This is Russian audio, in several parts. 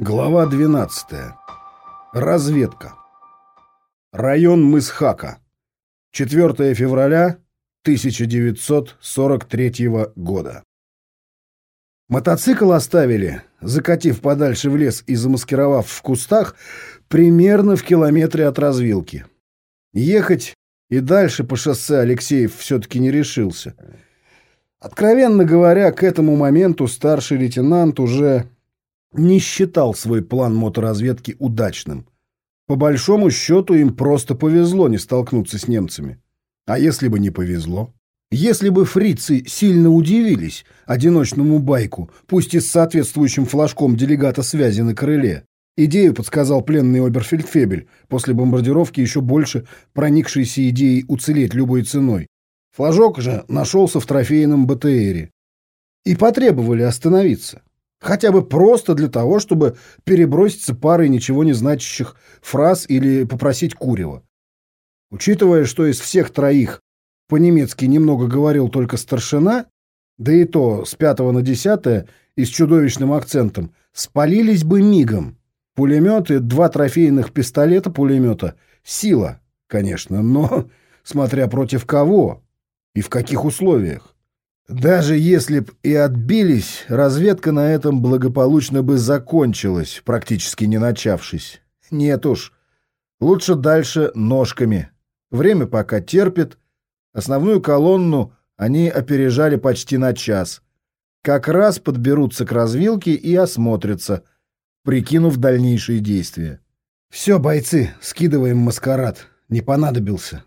Глава 12. Разведка. Район Мысхака. 4 февраля 1943 года. Мотоцикл оставили, закатив подальше в лес и замаскировав в кустах, примерно в километре от развилки. Ехать и дальше по шоссе Алексеев все-таки не решился. Откровенно говоря, к этому моменту старший лейтенант уже не считал свой план моторазведки удачным. По большому счету им просто повезло не столкнуться с немцами. А если бы не повезло? Если бы фрицы сильно удивились одиночному байку, пусть и с соответствующим флажком делегата связи на крыле, идею подсказал пленный Оберфельдфебель, после бомбардировки еще больше проникшийся идеей уцелеть любой ценой. Флажок же нашелся в трофейном БТРе. И потребовали остановиться. Хотя бы просто для того, чтобы переброситься парой ничего не значащих фраз или попросить курева. Учитывая, что из всех троих по-немецки немного говорил только старшина, да и то с пятого на десятое и с чудовищным акцентом, спалились бы мигом. Пулеметы, два трофейных пистолета-пулемета — сила, конечно, но смотря против кого и в каких условиях. Даже если б и отбились, разведка на этом благополучно бы закончилась, практически не начавшись. Нет уж, лучше дальше ножками. Время пока терпит. Основную колонну они опережали почти на час. Как раз подберутся к развилке и осмотрятся, прикинув дальнейшие действия. «Все, бойцы, скидываем маскарад. Не понадобился».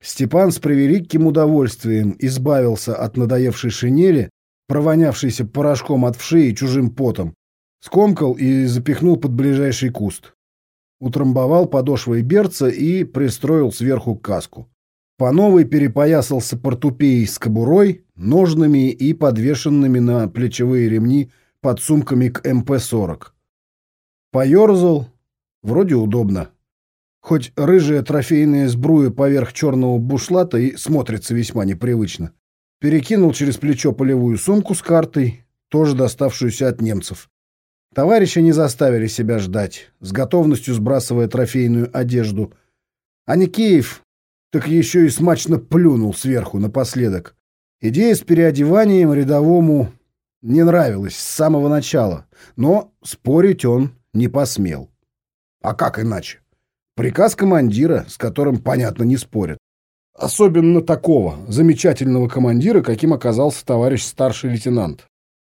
Степан с превеликим удовольствием избавился от надоевшей шинели, провонявшейся порошком от вши и чужим потом, скомкал и запихнул под ближайший куст. Утрамбовал подошвой берца и пристроил сверху каску. По новой перепоясался портупеей с кобурой, ножными и подвешенными на плечевые ремни под сумками к МП-40. Поерзал, вроде удобно. Хоть рыжая трофейная сбруя поверх черного бушлата и смотрится весьма непривычно. Перекинул через плечо полевую сумку с картой, тоже доставшуюся от немцев. Товарищи не заставили себя ждать, с готовностью сбрасывая трофейную одежду. А Никеев так еще и смачно плюнул сверху напоследок. Идея с переодеванием рядовому не нравилась с самого начала, но спорить он не посмел. А как иначе? Приказ командира, с которым, понятно, не спорят. Особенно такого замечательного командира, каким оказался товарищ старший лейтенант.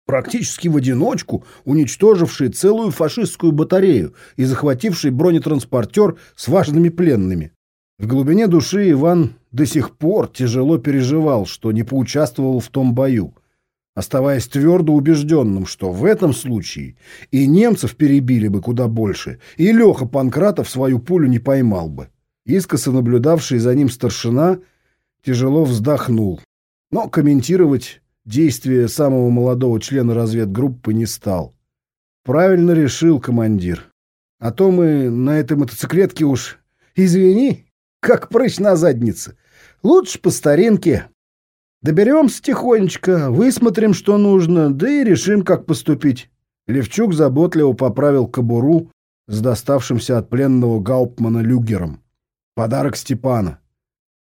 Практически в одиночку уничтоживший целую фашистскую батарею и захвативший бронетранспортер с важными пленными. В глубине души Иван до сих пор тяжело переживал, что не поучаствовал в том бою оставаясь твердо убежденным, что в этом случае и немцев перебили бы куда больше, и Леха Панкратов свою пулю не поймал бы. Искоса наблюдавший за ним старшина тяжело вздохнул, но комментировать действия самого молодого члена разведгруппы не стал. Правильно решил командир. А то мы на этой мотоциклетке уж, извини, как прыщ на заднице. Лучше по старинке Доберемся тихонечко, высмотрим, что нужно, да и решим, как поступить. Левчук заботливо поправил кобуру с доставшимся от пленного Гауптмана люгером. Подарок Степана.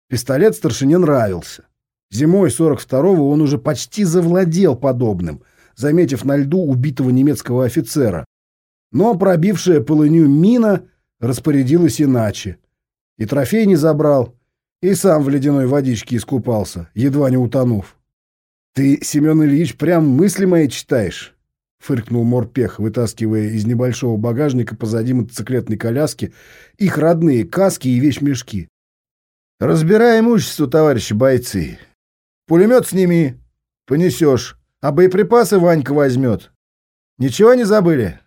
Пистолет старшине нравился. Зимой 42-го он уже почти завладел подобным, заметив на льду убитого немецкого офицера. Но пробившая полынью мина распорядилась иначе. И трофей не забрал, и сам в ледяной водичке искупался, едва не утонув. «Ты, Семен Ильич, прям мысли мои читаешь», — фыркнул Морпех, вытаскивая из небольшого багажника позади мотоциклетной коляски их родные каски и вещмешки. «Разбирай имущество, товарищи бойцы. Пулемет сними, понесешь, а боеприпасы Ванька возьмет. Ничего не забыли?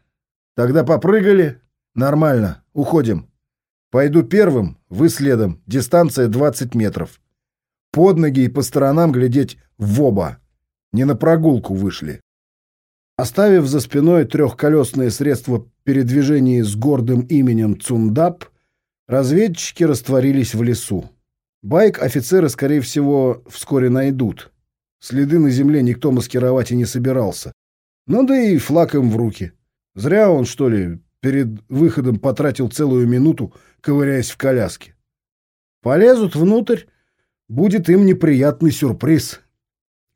Тогда попрыгали. Нормально, уходим». Пойду первым, вы следом. Дистанция 20 метров. Под ноги и по сторонам глядеть в оба. Не на прогулку вышли. Оставив за спиной трехколесное средство передвижения с гордым именем Цундап, разведчики растворились в лесу. Байк офицеры, скорее всего, вскоре найдут. Следы на земле никто маскировать и не собирался. Ну да и флаг им в руки. Зря он, что ли, перед выходом потратил целую минуту, ковыряясь в коляске. Полезут внутрь, будет им неприятный сюрприз.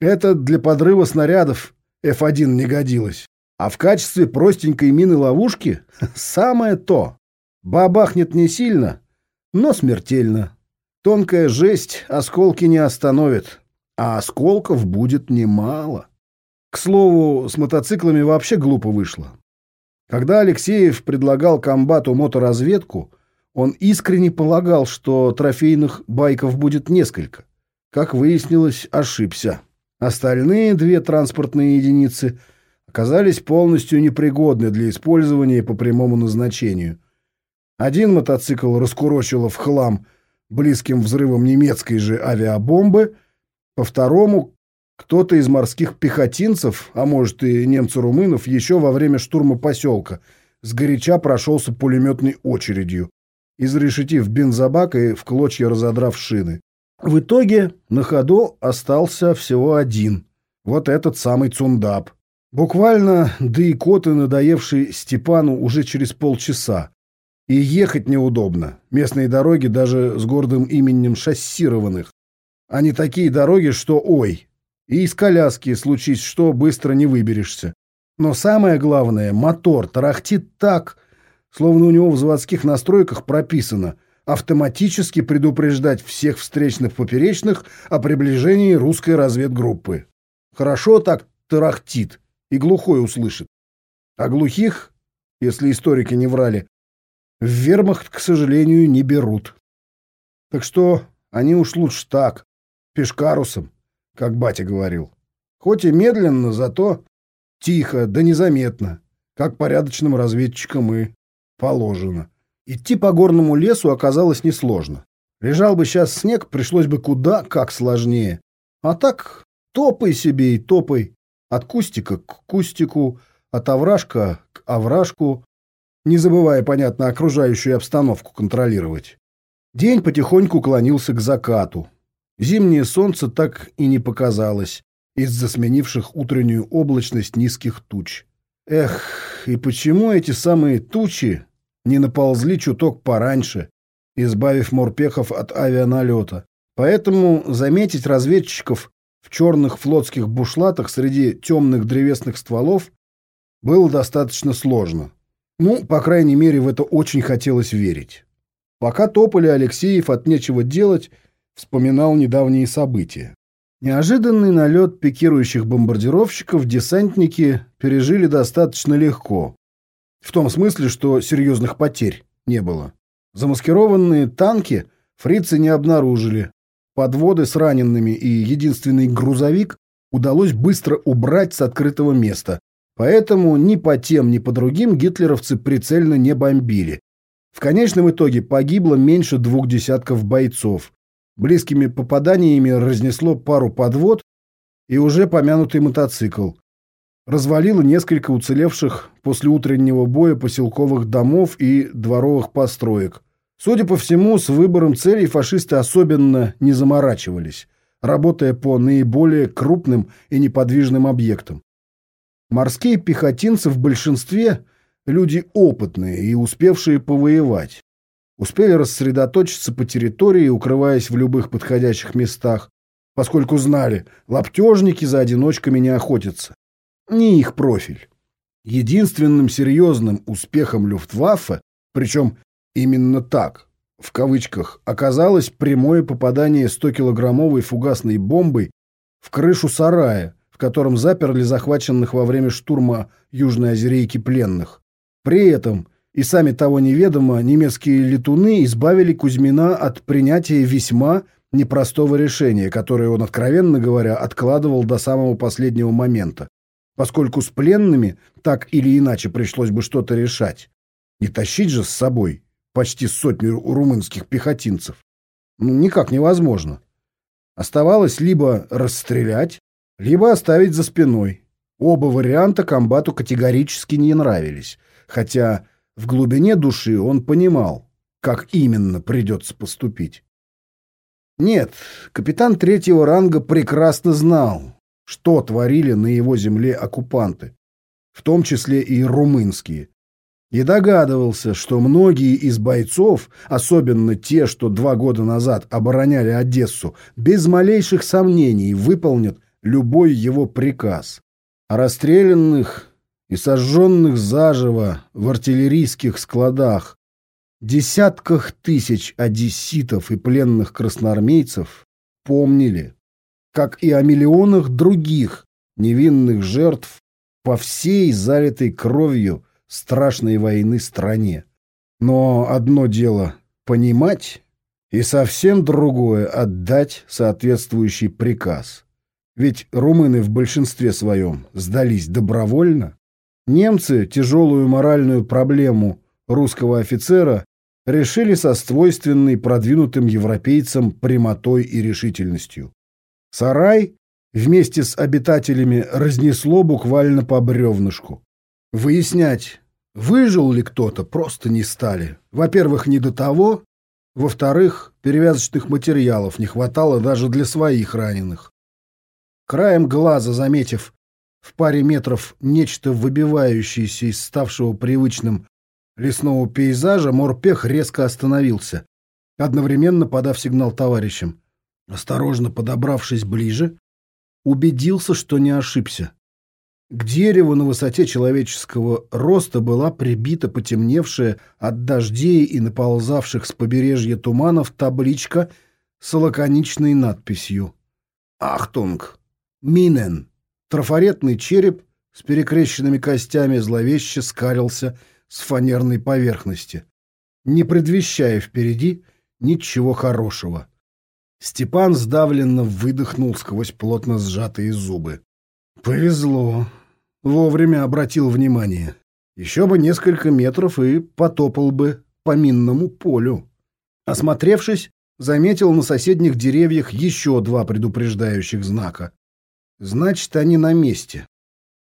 Это для подрыва снарядов F1 не годилось. А в качестве простенькой мины-ловушки самое то. Бабахнет не сильно, но смертельно. Тонкая жесть осколки не остановит, а осколков будет немало. К слову, с мотоциклами вообще глупо вышло. Когда Алексеев предлагал комбату моторазведку, он искренне полагал, что трофейных байков будет несколько. Как выяснилось, ошибся. Остальные две транспортные единицы оказались полностью непригодны для использования по прямому назначению. Один мотоцикл раскурочило в хлам близким взрывом немецкой же авиабомбы, по второму кто-то из морских пехотинцев, а может и немцев-румынов, еще во время штурма поселка, сгоряча прошелся пулеметной очередью, изрешетив бензобак и в клочья разодрав шины. В итоге на ходу остался всего один. Вот этот самый Цундап. Буквально, да и коты, надоевший Степану уже через полчаса. И ехать неудобно. Местные дороги даже с гордым именем шассированных. Они такие дороги, что ой. И из коляски, случись что, быстро не выберешься. Но самое главное, мотор тарахтит так, словно у него в заводских настройках прописано – автоматически предупреждать всех встречных поперечных о приближении русской разведгруппы. Хорошо так тарахтит, и глухой услышит. А глухих, если историки не врали, в вермахт, к сожалению, не берут. Так что они уж лучше так, пешкарусом, как батя говорил. Хоть и медленно, зато тихо да незаметно, как порядочным разведчикам и положено. Идти по горному лесу оказалось несложно. Лежал бы сейчас снег, пришлось бы куда как сложнее. А так топай себе и топай. От кустика к кустику, от овражка к овражку, не забывая, понятно, окружающую обстановку контролировать. День потихоньку клонился к закату. Зимнее солнце так и не показалось из-за сменивших утреннюю облачность низких туч. Эх, и почему эти самые тучи не наползли чуток пораньше, избавив морпехов от авианалета. Поэтому заметить разведчиков в черных флотских бушлатах среди темных древесных стволов было достаточно сложно. Ну, по крайней мере, в это очень хотелось верить. Пока топали, Алексеев от нечего делать вспоминал недавние события. Неожиданный налет пикирующих бомбардировщиков десантники пережили достаточно легко. В том смысле, что серьезных потерь не было. Замаскированные танки фрицы не обнаружили. Подводы с ранеными и единственный грузовик удалось быстро убрать с открытого места. Поэтому ни по тем, ни по другим гитлеровцы прицельно не бомбили. В конечном итоге погибло меньше двух десятков бойцов. Близкими попаданиями разнесло пару подвод и уже помянутый мотоцикл развалило несколько уцелевших после утреннего боя поселковых домов и дворовых построек. Судя по всему, с выбором целей фашисты особенно не заморачивались, работая по наиболее крупным и неподвижным объектам. Морские пехотинцы в большинстве – люди опытные и успевшие повоевать. Успели рассредоточиться по территории, укрываясь в любых подходящих местах, поскольку знали, лаптежники за одиночками не охотятся не их профиль. Единственным серьезным успехом Люфтваффе, причем именно так, в кавычках, оказалось прямое попадание 100-килограммовой фугасной бомбой в крышу сарая, в котором заперли захваченных во время штурма Южной Озерейки пленных. При этом, и сами того неведомо, немецкие летуны избавили Кузьмина от принятия весьма непростого решения, которое он, откровенно говоря, откладывал до самого последнего момента поскольку с пленными так или иначе пришлось бы что-то решать. Не тащить же с собой почти сотню румынских пехотинцев. Ну, никак невозможно. Оставалось либо расстрелять, либо оставить за спиной. Оба варианта комбату категорически не нравились, хотя в глубине души он понимал, как именно придется поступить. Нет, капитан третьего ранга прекрасно знал, что творили на его земле оккупанты. в том числе и румынские. И догадывался, что многие из бойцов, особенно те, что два года назад обороняли Одессу, без малейших сомнений выполнят любой его приказ. А расстрелянных и сожженных заживо в артиллерийских складах, десятках тысяч одесситов и пленных красноармейцев помнили, как и о миллионах других невинных жертв по всей залитой кровью страшной войны стране. Но одно дело понимать, и совсем другое отдать соответствующий приказ. Ведь румыны в большинстве своем сдались добровольно. Немцы тяжелую моральную проблему русского офицера решили со свойственной продвинутым европейцам прямотой и решительностью. Сарай вместе с обитателями разнесло буквально по бревнышку. Выяснять, выжил ли кто-то, просто не стали. Во-первых, не до того. Во-вторых, перевязочных материалов не хватало даже для своих раненых. Краем глаза заметив в паре метров нечто выбивающееся из ставшего привычным лесного пейзажа, морпех резко остановился, одновременно подав сигнал товарищам. Осторожно подобравшись ближе, убедился, что не ошибся. К дереву на высоте человеческого роста была прибита потемневшая от дождей и наползавших с побережья туманов табличка с лаконичной надписью «Achtung! Minen!» Трафаретный череп с перекрещенными костями зловеще скалился с фанерной поверхности, не предвещая впереди ничего хорошего. Степан сдавленно выдохнул сквозь плотно сжатые зубы. «Повезло!» Вовремя обратил внимание. Еще бы несколько метров и потопал бы по минному полю. Осмотревшись, заметил на соседних деревьях еще два предупреждающих знака. Значит, они на месте.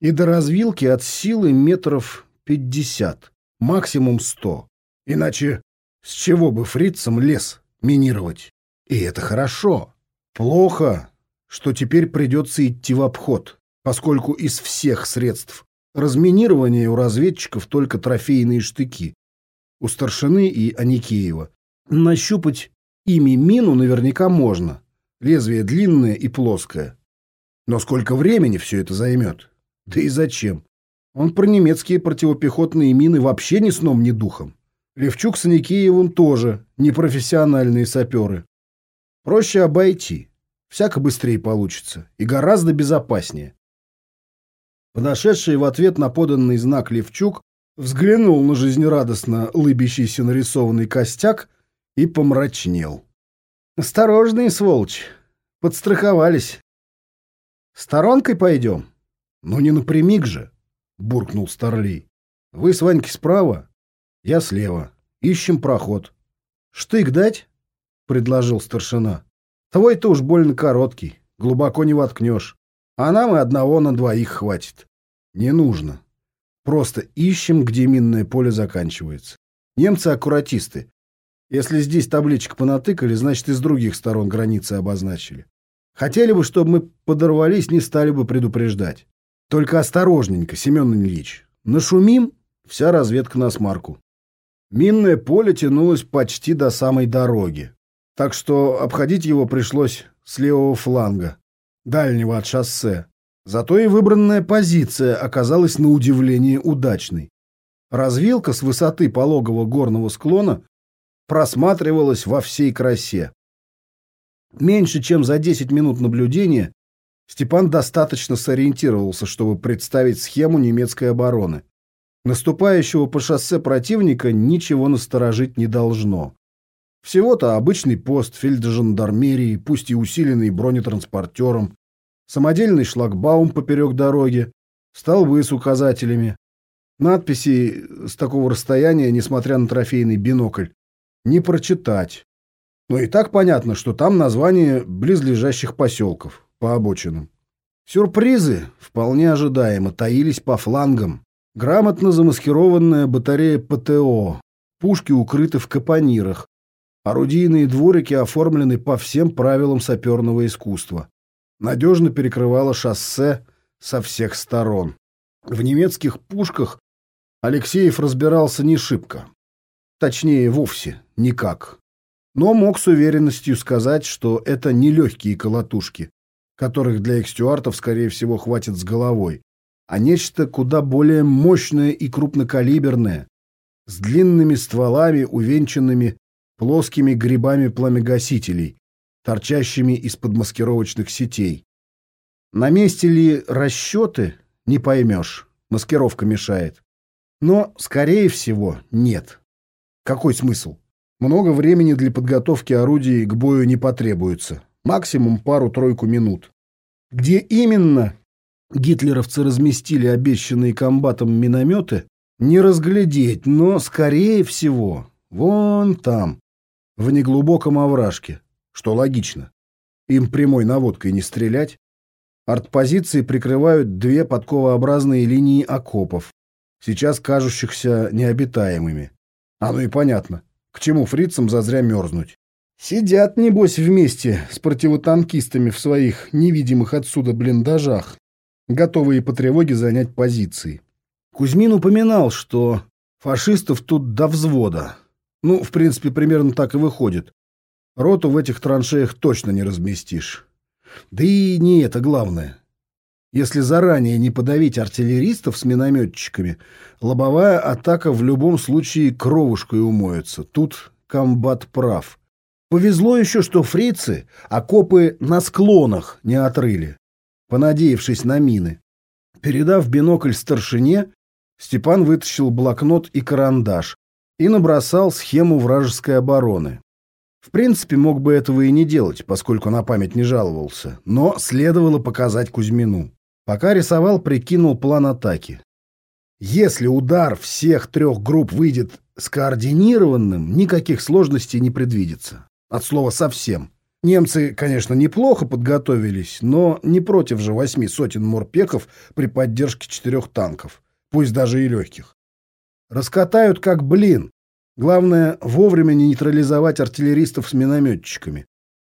И до развилки от силы метров пятьдесят, максимум сто. Иначе с чего бы фрицам лес минировать? И это хорошо. Плохо, что теперь придется идти в обход поскольку из всех средств разминирования у разведчиков только трофейные штыки. У старшины и Аникеева. Нащупать ими мину наверняка можно. Лезвие длинное и плоское. Но сколько времени все это займет? Да и зачем? Он про немецкие противопехотные мины вообще ни сном, ни духом. Левчук с Аникеевым тоже непрофессиональные саперы. Проще обойти. Всяко быстрее получится. И гораздо безопаснее. Подошедший в ответ на поданный знак Левчук взглянул на жизнерадостно лыбящийся нарисованный костяк и помрачнел. «Осторожные, сволочь! Подстраховались. Сторонкой пойдем?» «Ну не напрямик же!» — буркнул Старлей. «Вы с Ваньки справа, я слева. Ищем проход». «Штык дать?» — предложил старшина. «Твой-то уж больно короткий, глубоко не воткнешь. А нам и одного на двоих хватит. Не нужно. Просто ищем, где минное поле заканчивается. Немцы аккуратисты. Если здесь табличек понатыкали, значит, и с других сторон границы обозначили. Хотели бы, чтобы мы подорвались, не стали бы предупреждать. Только осторожненько, Семен Ильич. Нашумим, вся разведка на смарку. Минное поле тянулось почти до самой дороги. Так что обходить его пришлось с левого фланга дальнего от шоссе. Зато и выбранная позиция оказалась на удивление удачной. Развилка с высоты пологого горного склона просматривалась во всей красе. Меньше чем за 10 минут наблюдения Степан достаточно сориентировался, чтобы представить схему немецкой обороны. Наступающего по шоссе противника ничего насторожить не должно. Всего-то обычный пост фельджандармерии, пусть и усиленный бронетранспортером, самодельный шлагбаум поперек дороги, столбы с указателями. Надписи с такого расстояния, несмотря на трофейный бинокль, не прочитать. Но и так понятно, что там название близлежащих поселков по обочинам. Сюрпризы, вполне ожидаемо, таились по флангам. Грамотно замаскированная батарея ПТО, пушки укрыты в капонирах, Орудийные дворики оформлены по всем правилам саперного искусства. Надежно перекрывало шоссе со всех сторон. В немецких пушках Алексеев разбирался не шибко. Точнее, вовсе никак. Но мог с уверенностью сказать, что это не легкие колотушки, которых для экстюартов, скорее всего, хватит с головой, а нечто куда более мощное и крупнокалиберное, с длинными стволами, увенчанными плоскими грибами пламегасителей, торчащими из-под маскировочных сетей. На месте ли расчеты, не поймешь, маскировка мешает. Но, скорее всего, нет. Какой смысл? Много времени для подготовки орудий к бою не потребуется. Максимум пару-тройку минут. Где именно гитлеровцы разместили обещанные комбатом минометы, не разглядеть, но, скорее всего, вон там, в неглубоком овражке, что логично. Им прямой наводкой не стрелять. Артпозиции прикрывают две подковообразные линии окопов, сейчас кажущихся необитаемыми. Оно и понятно, к чему фрицам зазря мерзнуть. Сидят, небось, вместе с противотанкистами в своих невидимых отсюда блиндажах, готовые по тревоге занять позиции. Кузьмин упоминал, что фашистов тут до взвода. Ну, в принципе, примерно так и выходит. Роту в этих траншеях точно не разместишь. Да и не это главное. Если заранее не подавить артиллеристов с минометчиками, лобовая атака в любом случае кровушкой умоется. Тут комбат прав. Повезло еще, что фрицы окопы на склонах не отрыли, понадеявшись на мины. Передав бинокль старшине, Степан вытащил блокнот и карандаш и набросал схему вражеской обороны. В принципе, мог бы этого и не делать, поскольку на память не жаловался, но следовало показать Кузьмину. Пока рисовал, прикинул план атаки. Если удар всех трех групп выйдет скоординированным, никаких сложностей не предвидится. От слова совсем. Немцы, конечно, неплохо подготовились, но не против же восьми сотен морпехов при поддержке четырех танков, пусть даже и легких. Раскатают как блин. Главное, вовремя не нейтрализовать артиллеристов с минометчиками.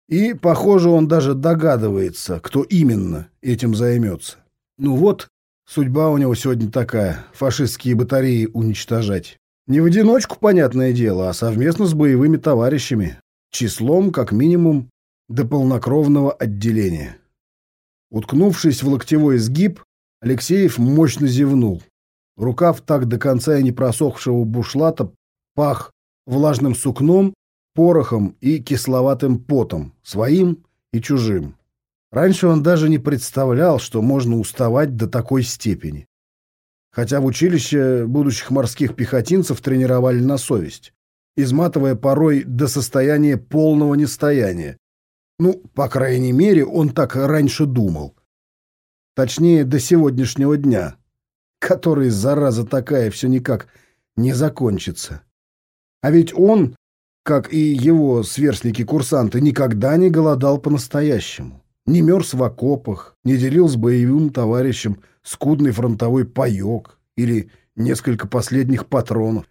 И, похоже, он даже догадывается, кто именно этим займется. Ну вот, судьба у него сегодня такая — фашистские батареи уничтожать. Не в одиночку, понятное дело, а совместно с боевыми товарищами. Числом, как минимум, до полнокровного отделения. Уткнувшись в локтевой сгиб, Алексеев мощно зевнул. Рукав так до конца и не просохшего бушлата пах влажным сукном, порохом и кисловатым потом, своим и чужим. Раньше он даже не представлял, что можно уставать до такой степени. Хотя в училище будущих морских пехотинцев тренировали на совесть, изматывая порой до состояния полного нестояния. Ну, по крайней мере, он так раньше думал. Точнее, до сегодняшнего дня, который, зараза такая, все никак не закончится. А ведь он, как и его сверстники-курсанты, никогда не голодал по-настоящему не мерз в окопах, не делил с боевым товарищем скудный фронтовой паек или несколько последних патронов.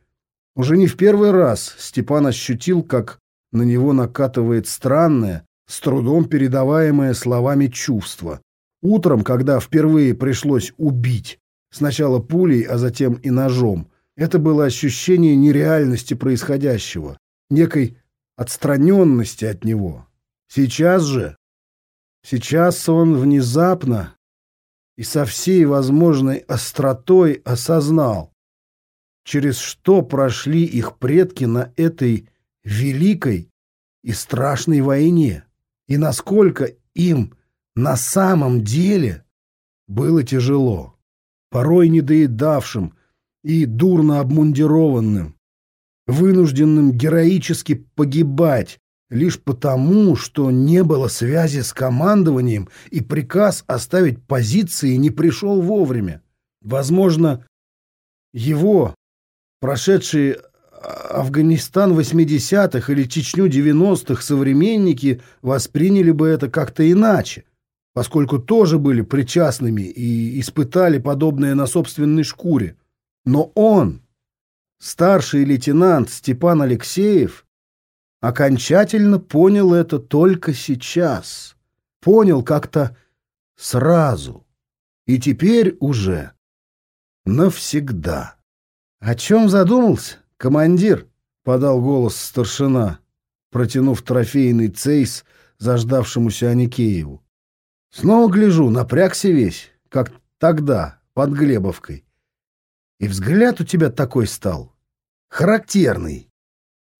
Уже не в первый раз Степан ощутил, как на него накатывает странное, с трудом передаваемое словами чувство. Утром, когда впервые пришлось убить, сначала пулей, а затем и ножом, это было ощущение нереальности происходящего, некой отстраненности от него. Сейчас же Сейчас он внезапно и со всей возможной остротой осознал, через что прошли их предки на этой великой и страшной войне, и насколько им на самом деле было тяжело, порой недоедавшим и дурно обмундированным, вынужденным героически погибать лишь потому, что не было связи с командованием и приказ оставить позиции не пришел вовремя. Возможно, его, прошедшие Афганистан 80-х или Чечню 90-х современники восприняли бы это как-то иначе, поскольку тоже были причастными и испытали подобное на собственной шкуре. Но он, старший лейтенант Степан Алексеев, окончательно понял это только сейчас. Понял как-то сразу. И теперь уже Навсегда. О чем задумался, командир? Подал голос старшина, протянув трофейный цейс заждавшемуся Аникееву. Снова гляжу, напрягся весь, как тогда, под Глебовкой. И взгляд у тебя такой стал. Характерный.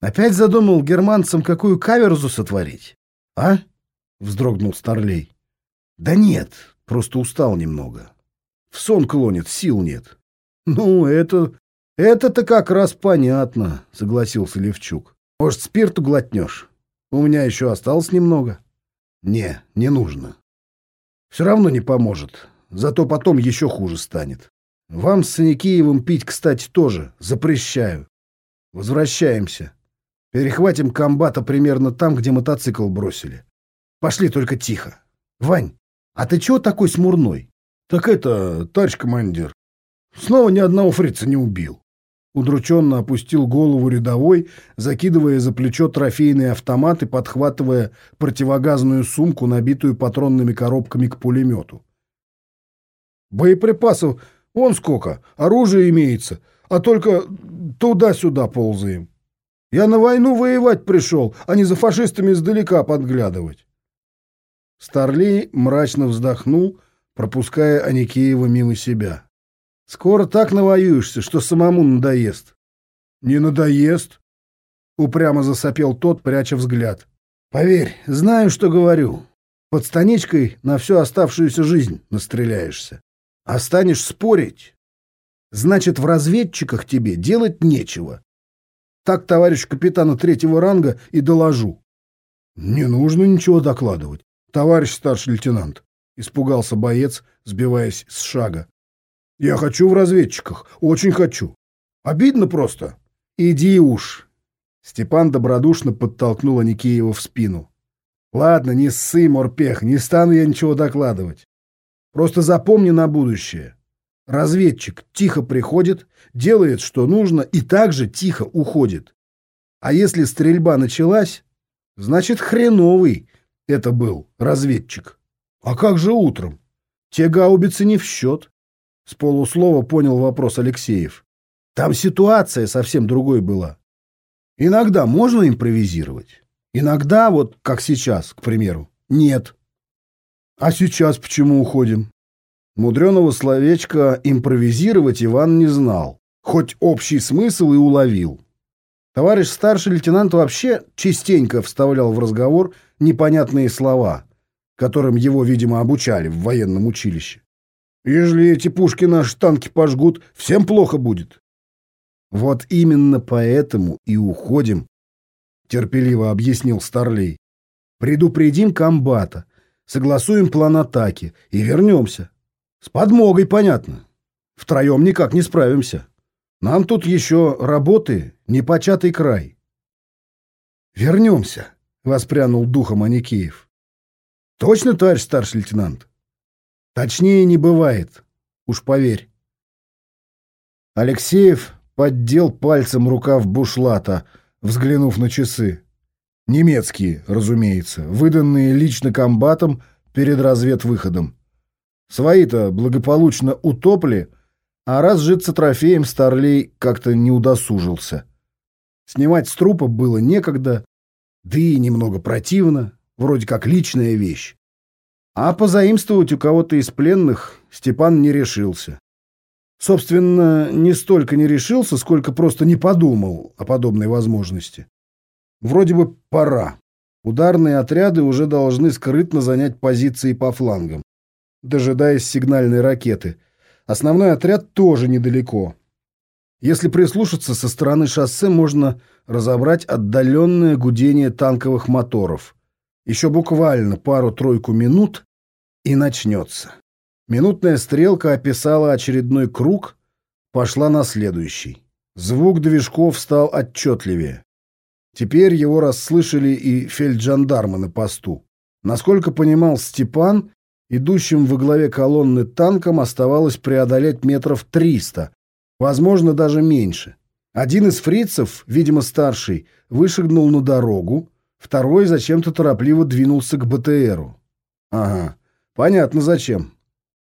Опять задумал германцам какую каверзу сотворить? А? Вздрогнул Старлей. Да нет, просто устал немного. В сон клонит, сил нет. Ну, это... Это-то как раз понятно, согласился Левчук. Может, спирту глотнешь? У меня еще осталось немного. Не, не нужно. Все равно не поможет. Зато потом еще хуже станет. Вам с Саникеевым пить, кстати, тоже запрещаю. Возвращаемся. Перехватим комбата примерно там, где мотоцикл бросили. Пошли только тихо. Вань, а ты чего такой смурной? Так это, товарищ командир, снова ни одного фрица не убил. Удрученно опустил голову рядовой, закидывая за плечо трофейный автомат и подхватывая противогазную сумку, набитую патронными коробками к пулемету. Боеприпасов вон сколько, оружие имеется, а только туда-сюда ползаем. Я на войну воевать пришел, а не за фашистами издалека подглядывать. Старлей мрачно вздохнул, пропуская Аникеева мимо себя. Скоро так навоюешься, что самому надоест. Не надоест? Упрямо засопел тот, пряча взгляд. Поверь, знаю, что говорю. Под станичкой на всю оставшуюся жизнь настреляешься. А станешь спорить, значит, в разведчиках тебе делать нечего. Так, товарищ капитана третьего ранга, и доложу. Не нужно ничего докладывать, товарищ старший лейтенант. Испугался боец, сбиваясь с шага. Я хочу в разведчиках, очень хочу. Обидно просто. Иди уж. Степан добродушно подтолкнул Аникеева в спину. Ладно, не ссы, морпех, не стану я ничего докладывать. Просто запомни на будущее. Разведчик тихо приходит, делает, что нужно, и также тихо уходит. А если стрельба началась, значит, хреновый это был разведчик. А как же утром? Те гаубицы не в счет. С полуслова понял вопрос Алексеев. Там ситуация совсем другой была. Иногда можно импровизировать. Иногда, вот как сейчас, к примеру, нет. А сейчас почему уходим? Мудреного словечка «импровизировать» Иван не знал, хоть общий смысл и уловил. Товарищ старший лейтенант вообще частенько вставлял в разговор непонятные слова, которым его, видимо, обучали в военном училище. «Ежели эти пушки наши танки пожгут, всем плохо будет». «Вот именно поэтому и уходим», — терпеливо объяснил Старлей. «Предупредим комбата, согласуем план атаки и вернемся. С подмогой, понятно. Втроем никак не справимся. Нам тут еще работы непочатый край. Вернемся, воспрянул духом Аникеев. Точно, товарищ старший лейтенант? Точнее не бывает, уж поверь. Алексеев поддел пальцем рукав бушлата, взглянув на часы. Немецкие, разумеется, выданные лично комбатом перед разведвыходом. Свои-то благополучно утопли, а разжиться трофеем Старлей как-то не удосужился. Снимать с трупа было некогда, да и немного противно, вроде как личная вещь. А позаимствовать у кого-то из пленных Степан не решился. Собственно, не столько не решился, сколько просто не подумал о подобной возможности. Вроде бы пора. Ударные отряды уже должны скрытно занять позиции по флангам, дожидаясь сигнальной ракеты. Основной отряд тоже недалеко. Если прислушаться со стороны шоссе, можно разобрать отдаленное гудение танковых моторов. Еще буквально пару-тройку минут, и начнется. Минутная стрелка описала очередной круг, пошла на следующий. Звук движков стал отчетливее. Теперь его расслышали и фельджандармы на посту. Насколько понимал Степан, идущим во главе колонны танком оставалось преодолеть метров триста, возможно, даже меньше. Один из фрицев, видимо, старший, вышагнул на дорогу, второй зачем-то торопливо двинулся к БТРу. Ага, понятно зачем.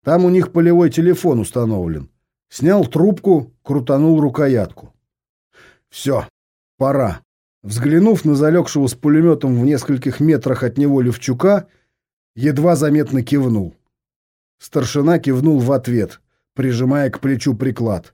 Там у них полевой телефон установлен. Снял трубку, крутанул рукоятку. Все, пора. Взглянув на залегшего с пулеметом в нескольких метрах от него Левчука, едва заметно кивнул. Старшина кивнул в ответ, прижимая к плечу приклад.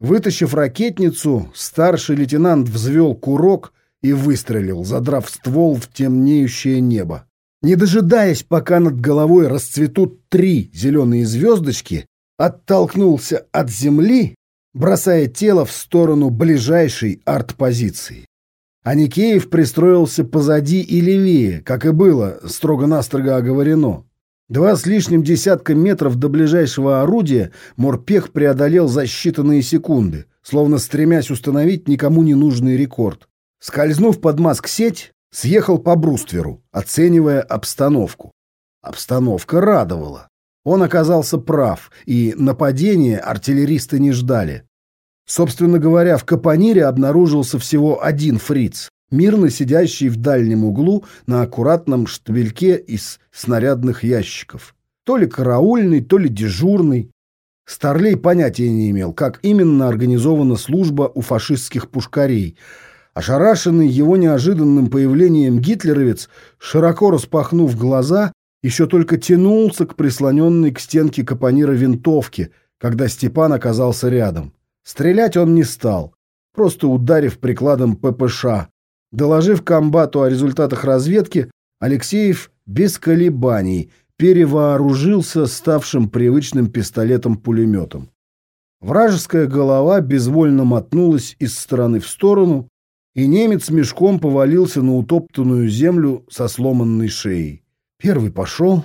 Вытащив ракетницу, старший лейтенант взвел курок и выстрелил, задрав ствол в темнеющее небо. Не дожидаясь, пока над головой расцветут три зеленые звездочки, оттолкнулся от земли, бросая тело в сторону ближайшей артпозиции. Аникеев пристроился позади и левее, как и было строго-настрого оговорено. Два с лишним десятка метров до ближайшего орудия Морпех преодолел за считанные секунды, словно стремясь установить никому не нужный рекорд. Скользнув под маск-сеть, съехал по брустверу, оценивая обстановку. Обстановка радовала. Он оказался прав, и нападения артиллеристы не ждали. Собственно говоря, в Капонире обнаружился всего один фриц, мирно сидящий в дальнем углу на аккуратном штабельке из снарядных ящиков. То ли караульный, то ли дежурный. Старлей понятия не имел, как именно организована служба у фашистских пушкарей. Ошарашенный его неожиданным появлением гитлеровец, широко распахнув глаза, еще только тянулся к прислоненной к стенке капонира винтовке, когда Степан оказался рядом. Стрелять он не стал, просто ударив прикладом ППШ. Доложив комбату о результатах разведки, Алексеев без колебаний перевооружился ставшим привычным пистолетом-пулеметом. Вражеская голова безвольно мотнулась из стороны в сторону, и немец мешком повалился на утоптанную землю со сломанной шеей. Первый пошел,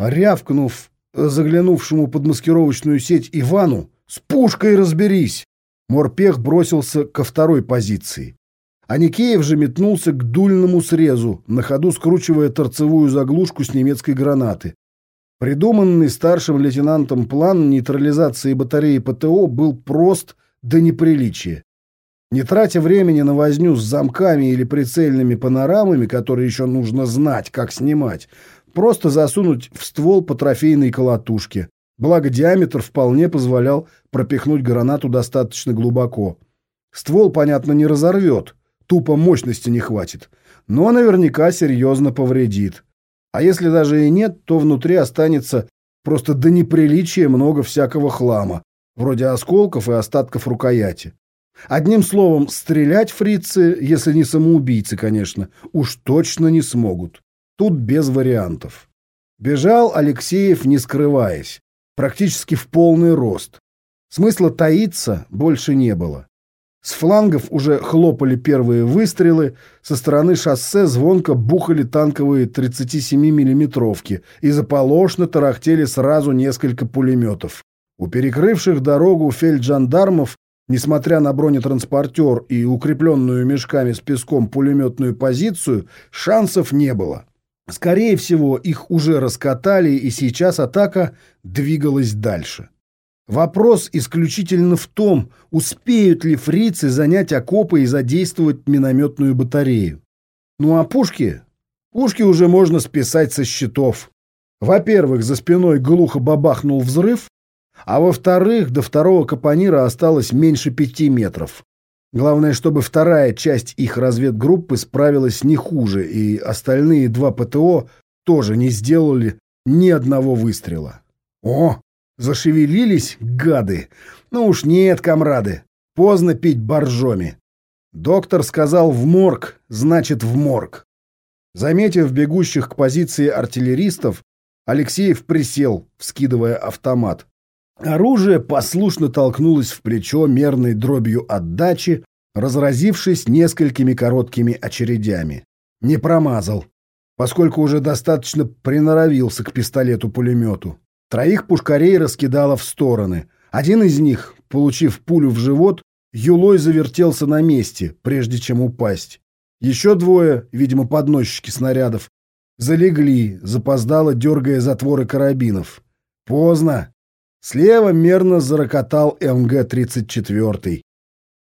рявкнув заглянувшему под маскировочную сеть Ивану, «С пушкой разберись!» Морпех бросился ко второй позиции. Аникеев же метнулся к дульному срезу, на ходу скручивая торцевую заглушку с немецкой гранаты. Придуманный старшим лейтенантом план нейтрализации батареи ПТО был прост до неприличия. Не тратя времени на возню с замками или прицельными панорамами, которые еще нужно знать, как снимать, просто засунуть в ствол по трофейной колотушке. Благо диаметр вполне позволял пропихнуть гранату достаточно глубоко. Ствол, понятно, не разорвет, тупо мощности не хватит, но наверняка серьезно повредит. А если даже и нет, то внутри останется просто до неприличия много всякого хлама, вроде осколков и остатков рукояти. Одним словом, стрелять фрицы, если не самоубийцы, конечно, уж точно не смогут. Тут без вариантов. Бежал Алексеев, не скрываясь практически в полный рост. Смысла таиться больше не было. С флангов уже хлопали первые выстрелы, со стороны шоссе звонко бухали танковые 37-миллиметровки и заполошно тарахтели сразу несколько пулеметов. У перекрывших дорогу фельджандармов, несмотря на бронетранспортер и укрепленную мешками с песком пулеметную позицию, шансов не было. Скорее всего, их уже раскатали, и сейчас атака двигалась дальше. Вопрос исключительно в том, успеют ли фрицы занять окопы и задействовать минометную батарею. Ну а пушки? Пушки уже можно списать со счетов. Во-первых, за спиной глухо бабахнул взрыв, а во-вторых, до второго капонира осталось меньше пяти метров. Главное, чтобы вторая часть их разведгруппы справилась не хуже, и остальные два ПТО тоже не сделали ни одного выстрела. О, зашевелились гады. Ну уж нет, комрады, поздно пить боржоми. Доктор сказал в морг, значит в морг. Заметив бегущих к позиции артиллеристов, Алексеев присел, вскидывая автомат. Оружие послушно толкнулось в плечо мерной дробью отдачи, разразившись несколькими короткими очередями. Не промазал, поскольку уже достаточно приноровился к пистолету-пулемету. Троих пушкарей раскидало в стороны. Один из них, получив пулю в живот, юлой завертелся на месте, прежде чем упасть. Еще двое, видимо, подносчики снарядов, залегли, запоздало, дергая затворы карабинов. Поздно. Слева мерно зарокотал МГ-34.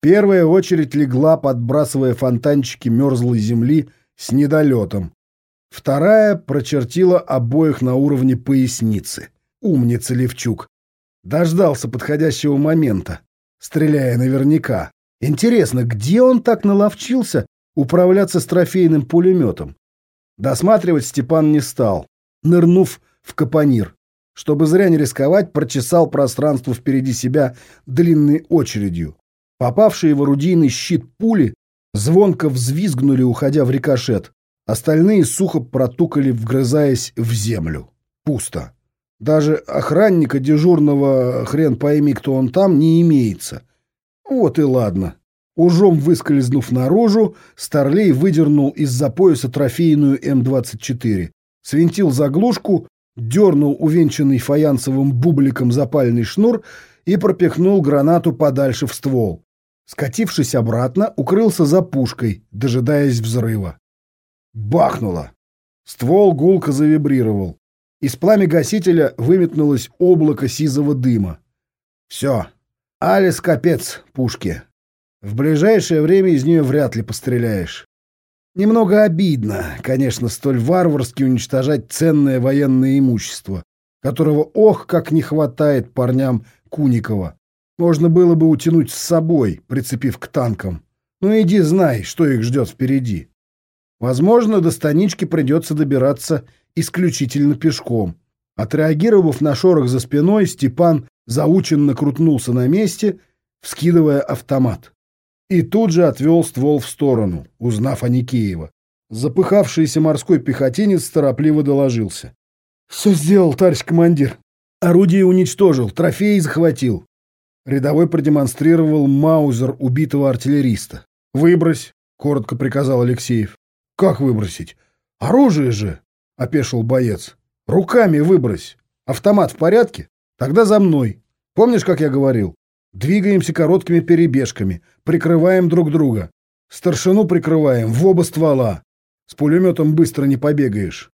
Первая очередь легла, подбрасывая фонтанчики мерзлой земли с недолетом. Вторая прочертила обоих на уровне поясницы. Умница Левчук. Дождался подходящего момента, стреляя наверняка. Интересно, где он так наловчился управляться с трофейным пулеметом? Досматривать Степан не стал, нырнув в капонир. Чтобы зря не рисковать, прочесал пространство впереди себя длинной очередью. Попавшие в орудийный щит пули звонко взвизгнули, уходя в рикошет. Остальные сухо протукали, вгрызаясь в землю. Пусто. Даже охранника дежурного, хрен пойми, кто он там, не имеется. Вот и ладно. Ужом выскользнув наружу, Старлей выдернул из-за пояса трофейную М-24, свинтил заглушку, дернул увенчанный фаянсовым бубликом запальный шнур и пропихнул гранату подальше в ствол. Скатившись обратно, укрылся за пушкой, дожидаясь взрыва. Бахнуло. Ствол гулко завибрировал. Из пламя гасителя выметнулось облако сизого дыма. Все. Алис капец пушки. В ближайшее время из нее вряд ли постреляешь. Немного обидно, конечно, столь варварски уничтожать ценное военное имущество, которого ох, как не хватает парням Куникова. Можно было бы утянуть с собой, прицепив к танкам. Ну иди знай, что их ждет впереди. Возможно, до станички придется добираться исключительно пешком. Отреагировав на шорох за спиной, Степан заученно крутнулся на месте, вскидывая автомат. И тут же отвел ствол в сторону, узнав о Никеева. Запыхавшийся морской пехотинец торопливо доложился. «Все сделал, товарищ командир. Орудие уничтожил, трофеи захватил». Рядовой продемонстрировал маузер убитого артиллериста. «Выбрось», — коротко приказал Алексеев. «Как выбросить? Оружие же!» — опешил боец. «Руками выбрось. Автомат в порядке? Тогда за мной. Помнишь, как я говорил? Двигаемся короткими перебежками, прикрываем друг друга. Старшину прикрываем в оба ствола. С пулеметом быстро не побегаешь.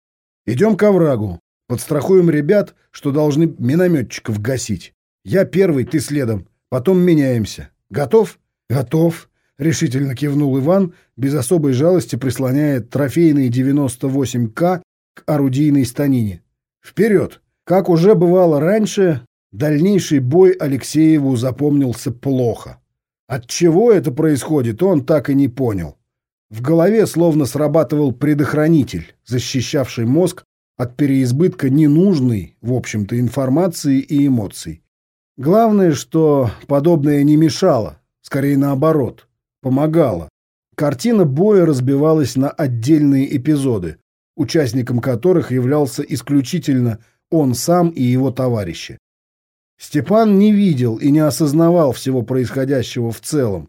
Идем к оврагу. Подстрахуем ребят, что должны минометчиков гасить. Я первый, ты следом. Потом меняемся. Готов? Готов. — решительно кивнул Иван, без особой жалости прислоняя трофейный 98К к орудийной станине. «Вперед!» Как уже бывало раньше, дальнейший бой Алексееву запомнился плохо. От чего это происходит, он так и не понял. В голове словно срабатывал предохранитель, защищавший мозг от переизбытка ненужной, в общем-то, информации и эмоций. Главное, что подобное не мешало, скорее наоборот помогала. Картина боя разбивалась на отдельные эпизоды, участником которых являлся исключительно он сам и его товарищи. Степан не видел и не осознавал всего происходящего в целом,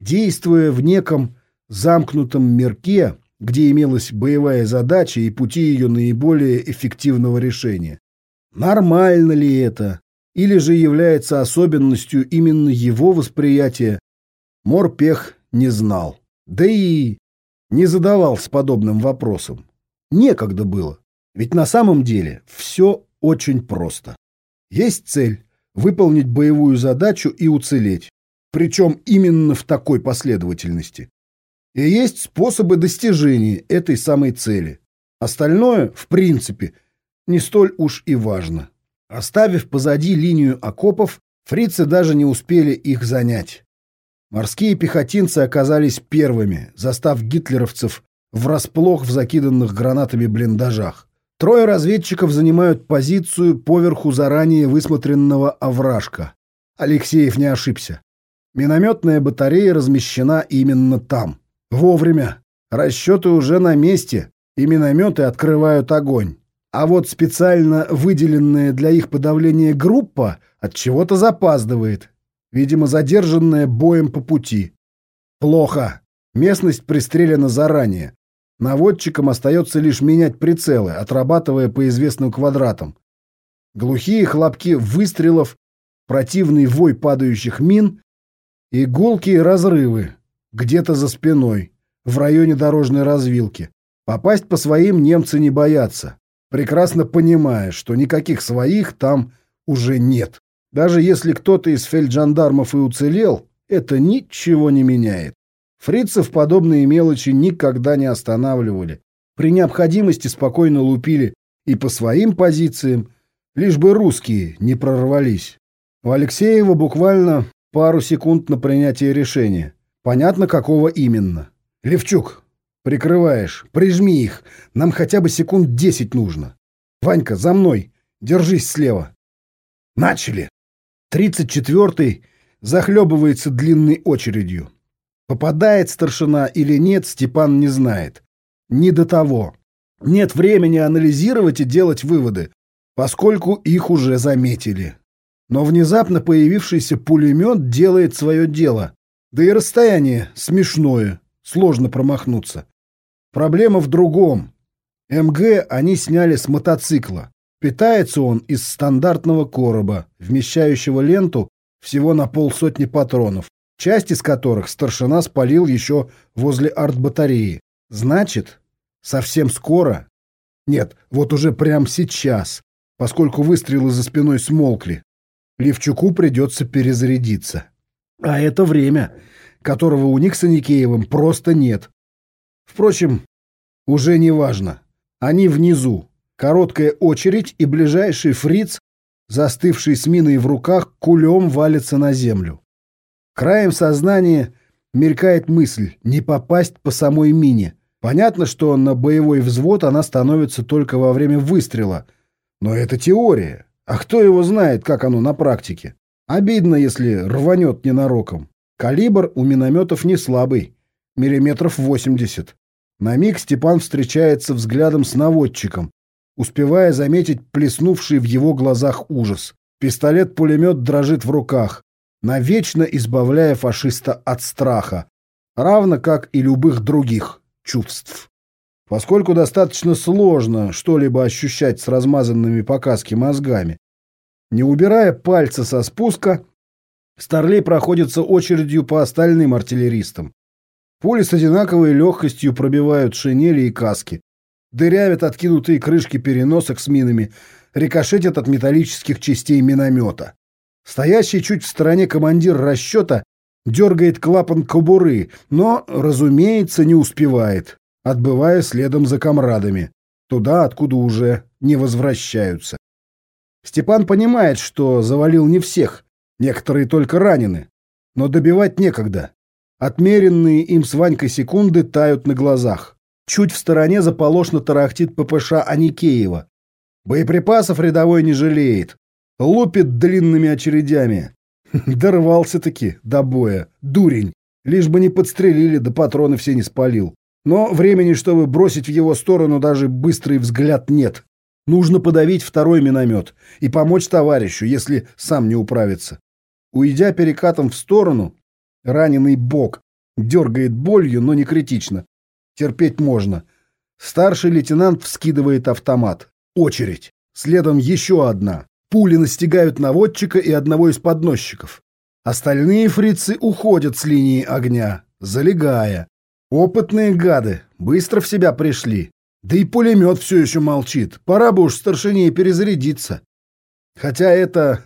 действуя в неком замкнутом мирке, где имелась боевая задача и пути ее наиболее эффективного решения. Нормально ли это? Или же является особенностью именно его восприятия Морпех не знал. Да и не задавался подобным вопросом. Некогда было. Ведь на самом деле все очень просто. Есть цель – выполнить боевую задачу и уцелеть. Причем именно в такой последовательности. И есть способы достижения этой самой цели. Остальное, в принципе, не столь уж и важно. Оставив позади линию окопов, фрицы даже не успели их занять. Морские пехотинцы оказались первыми, застав гитлеровцев врасплох в закиданных гранатами блиндажах. Трое разведчиков занимают позицию поверху заранее высмотренного овражка. Алексеев не ошибся. Минометная батарея размещена именно там. Вовремя. Расчеты уже на месте, и минометы открывают огонь. А вот специально выделенная для их подавления группа от чего-то запаздывает видимо, задержанная боем по пути. Плохо. Местность пристрелена заранее. Наводчикам остается лишь менять прицелы, отрабатывая по известным квадратам. Глухие хлопки выстрелов, противный вой падающих мин и гулкие разрывы где-то за спиной, в районе дорожной развилки. Попасть по своим немцы не боятся, прекрасно понимая, что никаких своих там уже нет. Даже если кто-то из фельджандармов и уцелел, это ничего не меняет. Фрицев подобные мелочи никогда не останавливали. При необходимости спокойно лупили и по своим позициям, лишь бы русские не прорвались. У Алексеева буквально пару секунд на принятие решения. Понятно, какого именно. «Левчук, прикрываешь, прижми их. Нам хотя бы секунд десять нужно. Ванька, за мной. Держись слева». «Начали!» Тридцать четвертый захлебывается длинной очередью. Попадает старшина или нет, Степан не знает. Не до того. Нет времени анализировать и делать выводы, поскольку их уже заметили. Но внезапно появившийся пулемет делает свое дело. Да и расстояние смешное, сложно промахнуться. Проблема в другом. МГ они сняли с мотоцикла. Питается он из стандартного короба, вмещающего ленту всего на полсотни патронов часть из которых старшина спалил еще возле артбатареи. Значит, совсем скоро... Нет, вот уже прямо сейчас, поскольку выстрелы за спиной смолкли, Левчуку придется перезарядиться. А это время, которого у них с Аникеевым просто нет. Впрочем, уже не важно. Они внизу. Короткая очередь, и ближайший фриц, застывший с миной в руках, кулем валится на землю. Краем сознания мелькает мысль не попасть по самой мине. Понятно, что на боевой взвод она становится только во время выстрела. Но это теория. А кто его знает, как оно на практике? Обидно, если рванет ненароком. Калибр у минометов не слабый. Миллиметров 80. На миг Степан встречается взглядом с наводчиком, успевая заметить плеснувший в его глазах ужас. Пистолет-пулемет дрожит в руках навечно избавляя фашиста от страха, равно как и любых других чувств. Поскольку достаточно сложно что-либо ощущать с размазанными по каске мозгами, не убирая пальца со спуска, Старлей проходится очередью по остальным артиллеристам. Пули с одинаковой легкостью пробивают шинели и каски, дырявят откинутые крышки переносок с минами, рикошетят от металлических частей миномета. Стоящий чуть в стороне командир расчета дергает клапан кобуры, но, разумеется, не успевает, отбывая следом за комрадами, туда, откуда уже не возвращаются. Степан понимает, что завалил не всех, некоторые только ранены, но добивать некогда. Отмеренные им с Ванькой секунды тают на глазах. Чуть в стороне заполошно тарахтит ППШ Аникеева. Боеприпасов рядовой не жалеет. Лупит длинными очередями. Дорвался-таки до боя. Дурень. Лишь бы не подстрелили, да патроны все не спалил. Но времени, чтобы бросить в его сторону даже быстрый взгляд нет. Нужно подавить второй миномет и помочь товарищу, если сам не управится. Уйдя перекатом в сторону, раненый бок дергает болью, но не критично. Терпеть можно. Старший лейтенант вскидывает автомат. Очередь. Следом еще одна. Пули настигают наводчика и одного из подносчиков. Остальные фрицы уходят с линии огня, залегая. Опытные гады быстро в себя пришли. Да и пулемет все еще молчит. Пора бы уж старшине перезарядиться. Хотя это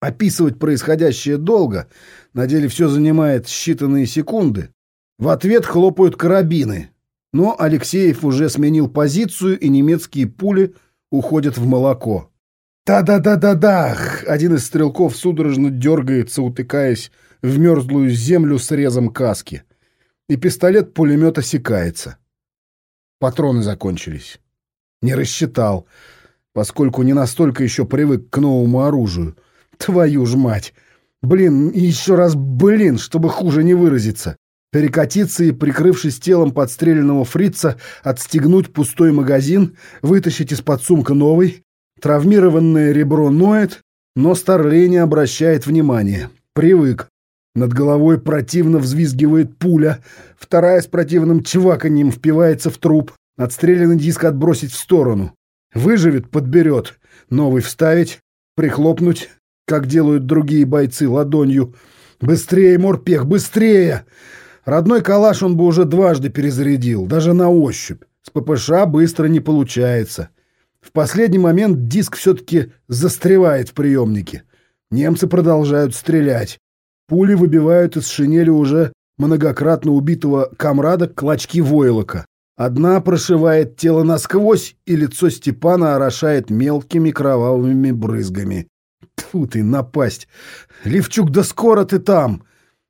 описывать происходящее долго, на деле все занимает считанные секунды. В ответ хлопают карабины. Но Алексеев уже сменил позицию, и немецкие пули уходят в молоко. «Да-да-да-да-да!» Один из стрелков судорожно дергается, утыкаясь в мерзлую землю с резом каски. И пистолет-пулемет осекается. Патроны закончились. Не рассчитал, поскольку не настолько еще привык к новому оружию. Твою ж мать! Блин, еще раз блин, чтобы хуже не выразиться. Перекатиться и, прикрывшись телом подстреленного фрица, отстегнуть пустой магазин, вытащить из-под сумка новый, Травмированное ребро ноет, но Старлей не обращает внимания. Привык. Над головой противно взвизгивает пуля. Вторая с противным чваканьем впивается в труп. Отстрелянный диск отбросить в сторону. Выживет, подберет. Новый вставить, прихлопнуть, как делают другие бойцы, ладонью. Быстрее, морпех, быстрее! Родной калаш он бы уже дважды перезарядил, даже на ощупь. С ППШ быстро не получается. В последний момент диск все-таки застревает в приемнике. Немцы продолжают стрелять. Пули выбивают из шинели уже многократно убитого комрада клочки войлока. Одна прошивает тело насквозь, и лицо Степана орошает мелкими кровавыми брызгами. Тьфу ты, напасть! Левчук, да скоро ты там!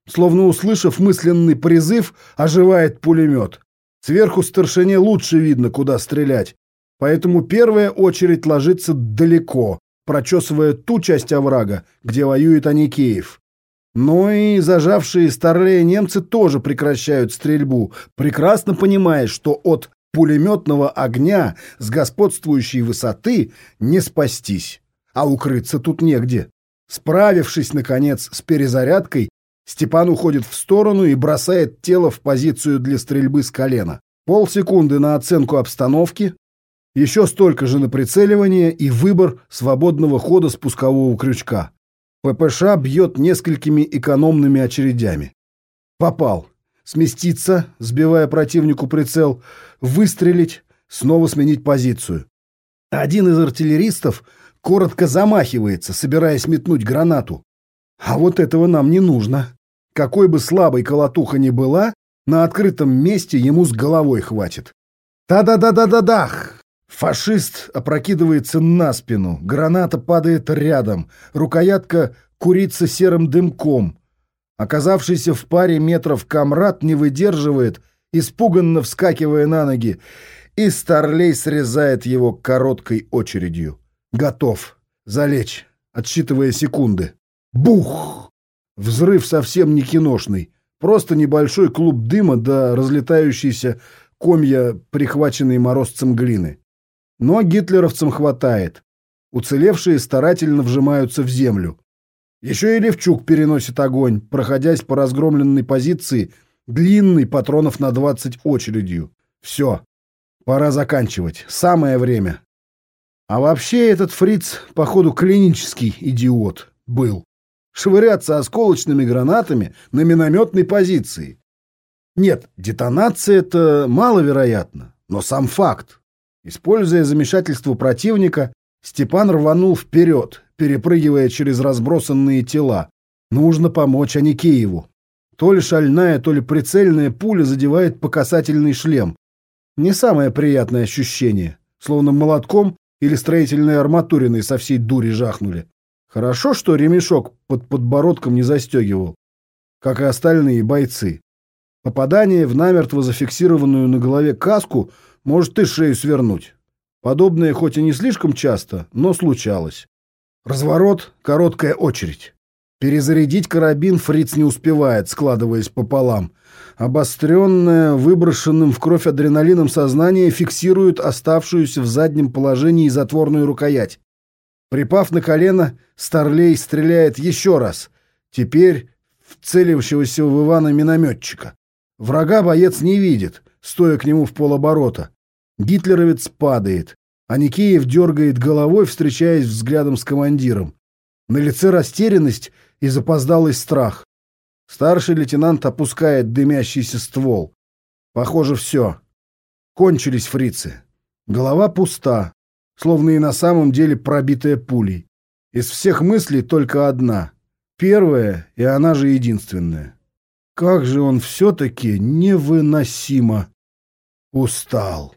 Словно услышав мысленный призыв, оживает пулемет. Сверху старшине лучше видно, куда стрелять. Поэтому первая очередь ложится далеко, прочесывая ту часть оврага, где воюет Аникеев. Но и зажавшие старлея немцы тоже прекращают стрельбу, прекрасно понимая, что от пулеметного огня с господствующей высоты не спастись, а укрыться тут негде. Справившись, наконец, с перезарядкой, Степан уходит в сторону и бросает тело в позицию для стрельбы с колена. Полсекунды на оценку обстановки, еще столько же на прицеливание и выбор свободного хода спускового крючка. ППШ бьет несколькими экономными очередями. Попал. Сместиться, сбивая противнику прицел, выстрелить, снова сменить позицию. Один из артиллеристов коротко замахивается, собираясь метнуть гранату. А вот этого нам не нужно. Какой бы слабой колотуха ни была, на открытом месте ему с головой хватит. Та-да-да-да-да-дах! Фашист опрокидывается на спину, граната падает рядом, рукоятка курится серым дымком. Оказавшийся в паре метров комрад не выдерживает, испуганно вскакивая на ноги, и Старлей срезает его короткой очередью. Готов. Залечь, отсчитывая секунды. Бух! Взрыв совсем не киношный. Просто небольшой клуб дыма да разлетающиеся комья, прихваченные морозцем глины. Но гитлеровцам хватает. Уцелевшие старательно вжимаются в землю. Еще и Левчук переносит огонь, проходясь по разгромленной позиции длинный патронов на 20 очередью. Все. Пора заканчивать. Самое время. А вообще этот фриц, походу, клинический идиот был швыряться осколочными гранатами на минометной позиции. Нет, детонация это маловероятно, но сам факт. Используя замешательство противника, Степан рванул вперед, перепрыгивая через разбросанные тела. Нужно помочь Аникееву. То ли шальная, то ли прицельная пуля задевает по касательный шлем. Не самое приятное ощущение, словно молотком или строительной арматуриной со всей дури жахнули. Хорошо, что ремешок под подбородком не застегивал, как и остальные бойцы. Попадание в намертво зафиксированную на голове каску может и шею свернуть. Подобное хоть и не слишком часто, но случалось. Разворот, короткая очередь. Перезарядить карабин фриц не успевает, складываясь пополам. Обостренное, выброшенным в кровь адреналином сознание фиксирует оставшуюся в заднем положении затворную рукоять. Припав на колено, Старлей стреляет еще раз. Теперь в целившегося в Ивана минометчика. Врага боец не видит, стоя к нему в полоборота. Гитлеровец падает, а Никеев дергает головой, встречаясь взглядом с командиром. На лице растерянность и запоздалый страх. Старший лейтенант опускает дымящийся ствол. Похоже, все. Кончились фрицы. Голова пуста, словно и на самом деле пробитая пулей. Из всех мыслей только одна. Первая, и она же единственная. Как же он все-таки невыносимо устал.